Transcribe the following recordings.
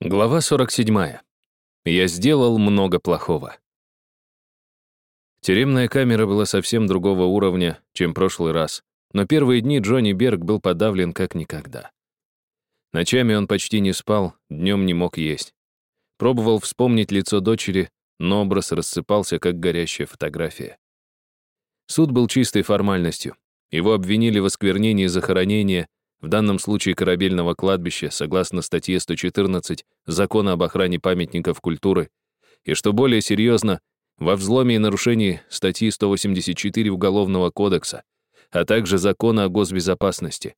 Глава 47. Я сделал много плохого. Тюремная камера была совсем другого уровня, чем прошлый раз, но первые дни Джонни Берг был подавлен как никогда. Ночами он почти не спал, днем не мог есть. Пробовал вспомнить лицо дочери, но образ рассыпался, как горящая фотография. Суд был чистой формальностью. Его обвинили в осквернении захоронения, в данном случае корабельного кладбища, согласно статье 114 Закона об охране памятников культуры, и, что более серьезно, во взломе и нарушении статьи 184 Уголовного кодекса, а также Закона о госбезопасности.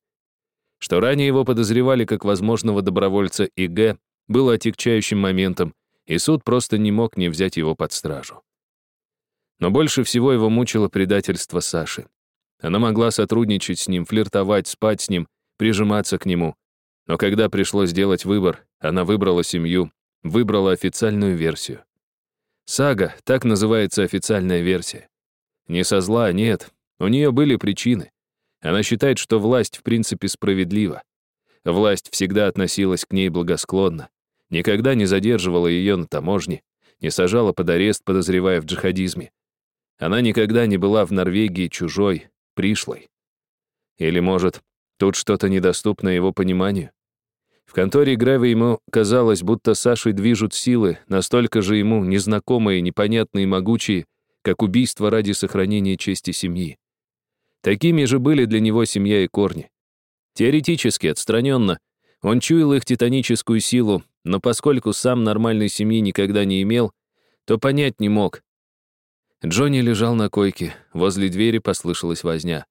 Что ранее его подозревали как возможного добровольца ИГ, было отягчающим моментом, и суд просто не мог не взять его под стражу. Но больше всего его мучило предательство Саши. Она могла сотрудничать с ним, флиртовать, спать с ним, прижиматься к нему. Но когда пришлось сделать выбор, она выбрала семью, выбрала официальную версию. Сага, так называется официальная версия. Не со зла, нет, у нее были причины. Она считает, что власть в принципе справедлива. Власть всегда относилась к ней благосклонно, никогда не задерживала ее на таможне, не сажала под арест, подозревая в джихадизме. Она никогда не была в Норвегии чужой, пришлой. Или, может, Тут что-то недоступное его пониманию. В конторе Грэва ему казалось, будто Сашей движут силы, настолько же ему незнакомые, непонятные могучие, как убийство ради сохранения чести семьи. Такими же были для него семья и корни. Теоретически, отстраненно, он чуял их титаническую силу, но поскольку сам нормальной семьи никогда не имел, то понять не мог. Джонни лежал на койке, возле двери послышалась возня.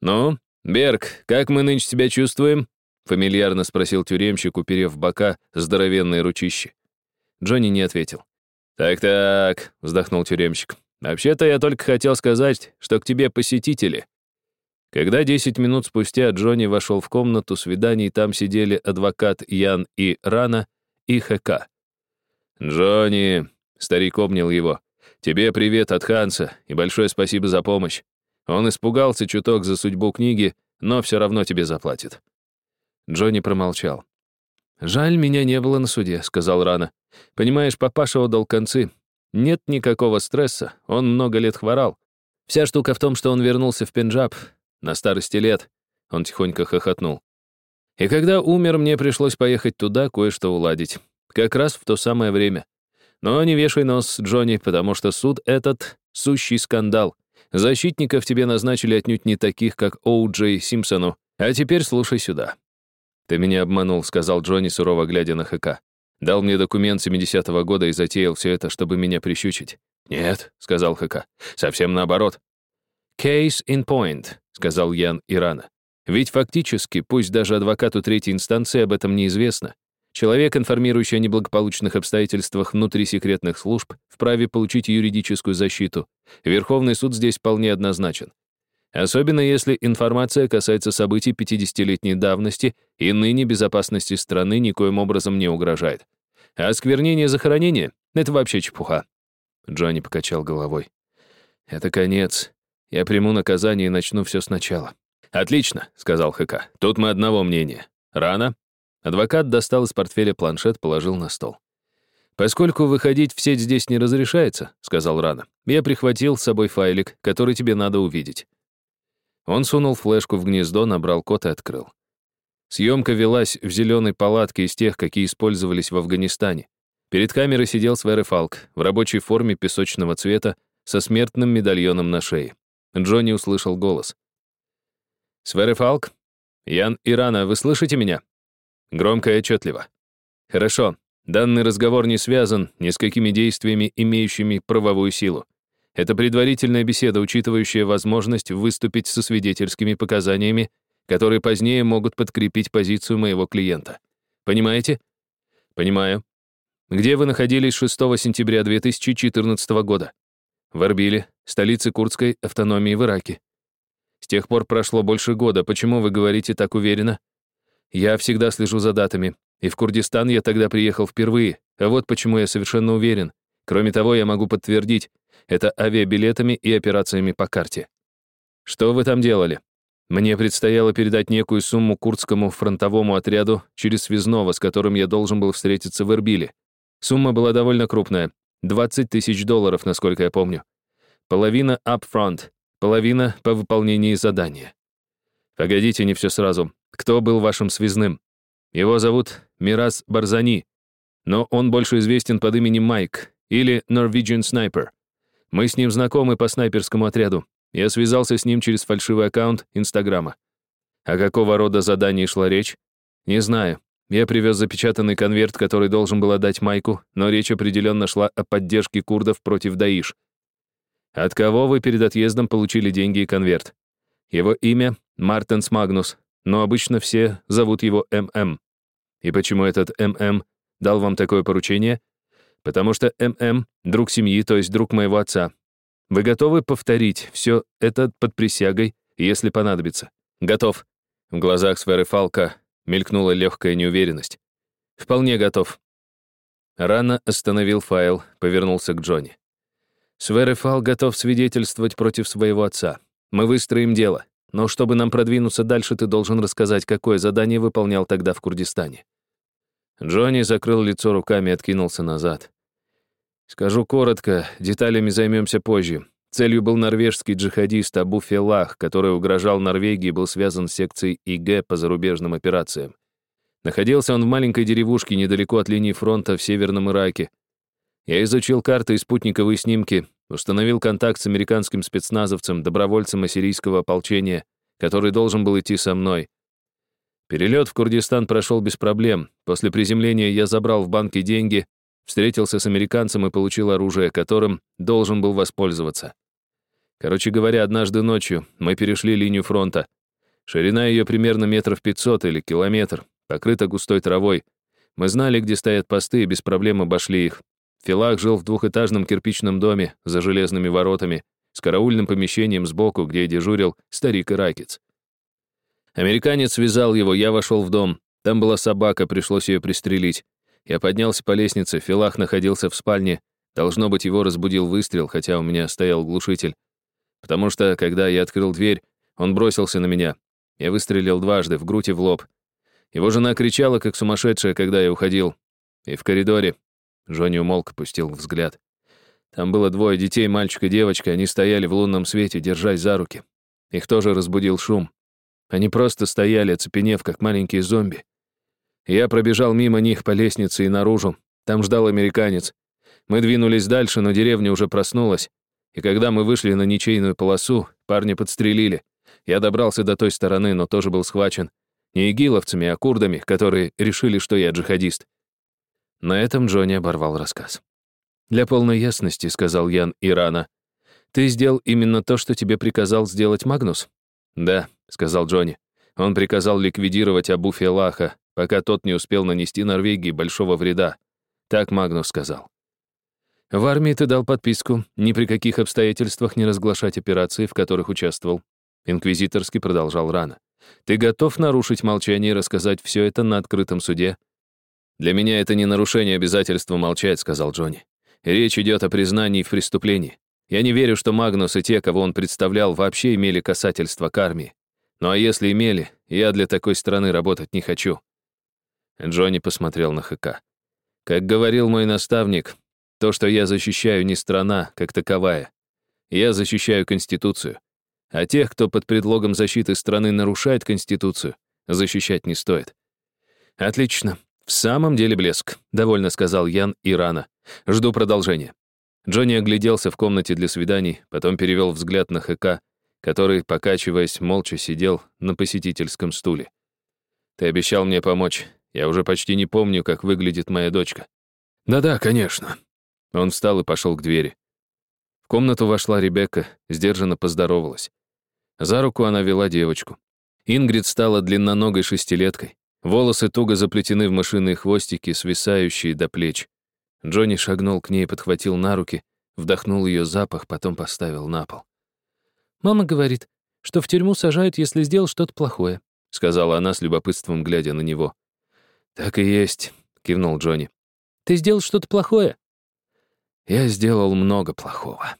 «Ну, «Берг, как мы нынче себя чувствуем?» — фамильярно спросил тюремщик, уперев бока здоровенные ручищи. Джонни не ответил. «Так-так», — вздохнул тюремщик. «Вообще-то я только хотел сказать, что к тебе посетители». Когда десять минут спустя Джонни вошел в комнату свиданий, там сидели адвокат Ян и Рана и ХК. «Джонни», — старик обнял его, — «тебе привет от Ханса и большое спасибо за помощь. Он испугался чуток за судьбу книги, но все равно тебе заплатит». Джонни промолчал. «Жаль, меня не было на суде», — сказал Рана. «Понимаешь, папаша отдал концы. Нет никакого стресса, он много лет хворал. Вся штука в том, что он вернулся в Пенджаб на старости лет». Он тихонько хохотнул. «И когда умер, мне пришлось поехать туда, кое-что уладить. Как раз в то самое время. Но не вешай нос, Джонни, потому что суд этот — сущий скандал. Защитников тебе назначили отнюдь не таких, как Оу Симпсону. А теперь слушай сюда». «Ты меня обманул», — сказал Джонни, сурово глядя на ХК. «Дал мне документ 70-го года и затеял все это, чтобы меня прищучить». «Нет», — сказал ХК, — «совсем наоборот». «Case in point», — сказал Ян Ирана. «Ведь фактически, пусть даже адвокату третьей инстанции об этом неизвестно, Человек, информирующий о неблагополучных обстоятельствах внутри секретных служб, вправе получить юридическую защиту. Верховный суд здесь вполне однозначен. Особенно если информация касается событий 50-летней давности и ныне безопасности страны никоим образом не угрожает. А осквернение захоронения — это вообще чепуха. Джонни покачал головой. «Это конец. Я приму наказание и начну все сначала». «Отлично», — сказал ХК. «Тут мы одного мнения. Рано?» Адвокат достал из портфеля планшет, положил на стол. «Поскольку выходить в сеть здесь не разрешается», — сказал Рана, «я прихватил с собой файлик, который тебе надо увидеть». Он сунул флешку в гнездо, набрал код и открыл. Съемка велась в зеленой палатке из тех, какие использовались в Афганистане. Перед камерой сидел Свере Фалк в рабочей форме песочного цвета со смертным медальоном на шее. Джонни услышал голос. «Свере Фалк? Ян Ирана, вы слышите меня?» Громко и отчетливо. Хорошо. Данный разговор не связан ни с какими действиями, имеющими правовую силу. Это предварительная беседа, учитывающая возможность выступить со свидетельскими показаниями, которые позднее могут подкрепить позицию моего клиента. Понимаете? Понимаю. Где вы находились 6 сентября 2014 года? В Арбиле, столице курдской автономии в Ираке. С тех пор прошло больше года. Почему вы говорите так уверенно? Я всегда слежу за датами. И в Курдистан я тогда приехал впервые. А вот почему я совершенно уверен. Кроме того, я могу подтвердить, это авиабилетами и операциями по карте. Что вы там делали? Мне предстояло передать некую сумму курдскому фронтовому отряду через связного, с которым я должен был встретиться в Эрбиле. Сумма была довольно крупная — 20 тысяч долларов, насколько я помню. Половина upfront, половина по выполнении задания. Погодите, не все сразу. Кто был вашим связным? Его зовут Мирас Барзани, но он больше известен под именем Майк или Norwegian Sniper. Мы с ним знакомы по снайперскому отряду. Я связался с ним через фальшивый аккаунт Инстаграма. О какого рода задании шла речь? Не знаю. Я привез запечатанный конверт, который должен был отдать Майку, но речь определенно шла о поддержке курдов против Даиш. От кого вы перед отъездом получили деньги и конверт? Его имя — Мартенс Магнус, но обычно все зовут его ММ. И почему этот ММ дал вам такое поручение? Потому что ММ — друг семьи, то есть друг моего отца. Вы готовы повторить все это под присягой, если понадобится? Готов. В глазах сферы Фалка мелькнула легкая неуверенность. Вполне готов. Рано остановил файл, повернулся к Джонни. Сверефал готов свидетельствовать против своего отца. Мы выстроим дело. Но чтобы нам продвинуться дальше, ты должен рассказать, какое задание выполнял тогда в Курдистане. Джонни закрыл лицо руками и откинулся назад. Скажу коротко, деталями займемся позже. Целью был норвежский джихадист Абу Фелах, который угрожал Норвегии и был связан с секцией ИГ по зарубежным операциям. Находился он в маленькой деревушке недалеко от линии фронта в Северном Ираке. Я изучил карты и спутниковые снимки, установил контакт с американским спецназовцем, добровольцем ассирийского ополчения, который должен был идти со мной. Перелет в Курдистан прошел без проблем. После приземления я забрал в банке деньги, Встретился с американцем и получил оружие, которым должен был воспользоваться. Короче говоря, однажды ночью мы перешли линию фронта. Ширина ее примерно метров пятьсот или километр, покрыта густой травой. Мы знали, где стоят посты, и без проблем обошли их. Филах жил в двухэтажном кирпичном доме за железными воротами, с караульным помещением сбоку, где дежурил старик-иракец. Американец связал его, я вошел в дом. Там была собака, пришлось ее пристрелить. Я поднялся по лестнице, Филах находился в спальне. Должно быть, его разбудил выстрел, хотя у меня стоял глушитель. Потому что, когда я открыл дверь, он бросился на меня. Я выстрелил дважды, в грудь и в лоб. Его жена кричала, как сумасшедшая, когда я уходил. И в коридоре... Джонни умолк, опустил взгляд. Там было двое детей, мальчик и девочка. Они стояли в лунном свете, держась за руки. Их тоже разбудил шум. Они просто стояли, оцепенев, как маленькие зомби. Я пробежал мимо них по лестнице и наружу. Там ждал американец. Мы двинулись дальше, но деревня уже проснулась. И когда мы вышли на ничейную полосу, парня подстрелили. Я добрался до той стороны, но тоже был схвачен. Не игиловцами, а курдами, которые решили, что я джихадист. На этом Джонни оборвал рассказ. «Для полной ясности», — сказал Ян Ирана, «ты сделал именно то, что тебе приказал сделать Магнус?» «Да», — сказал Джонни. «Он приказал ликвидировать Абу Фелаха, пока тот не успел нанести Норвегии большого вреда. Так Магнус сказал. В армии ты дал подписку ни при каких обстоятельствах не разглашать операции, в которых участвовал. Инквизиторский продолжал рано. Ты готов нарушить молчание и рассказать все это на открытом суде? Для меня это не нарушение обязательства молчать, сказал Джонни. Речь идет о признании в преступлении. Я не верю, что Магнус и те, кого он представлял, вообще имели касательство к армии. Ну а если имели, я для такой страны работать не хочу. Джонни посмотрел на ХК. «Как говорил мой наставник, то, что я защищаю, не страна, как таковая. Я защищаю Конституцию. А тех, кто под предлогом защиты страны нарушает Конституцию, защищать не стоит». «Отлично. В самом деле блеск», — довольно сказал Ян Ирана. «Жду продолжения». Джонни огляделся в комнате для свиданий, потом перевел взгляд на ХК, который, покачиваясь, молча сидел на посетительском стуле. «Ты обещал мне помочь. Я уже почти не помню, как выглядит моя дочка. Да-да, конечно. Он встал и пошел к двери. В комнату вошла Ребекка, сдержанно поздоровалась. За руку она вела девочку. Ингрид стала длинноногой шестилеткой. Волосы туго заплетены в мышиные хвостики, свисающие до плеч. Джонни шагнул к ней, подхватил на руки, вдохнул ее запах, потом поставил на пол. «Мама говорит, что в тюрьму сажают, если сделал что-то плохое», сказала она с любопытством, глядя на него. «Так и есть», — кивнул Джонни. «Ты сделал что-то плохое?» «Я сделал много плохого»,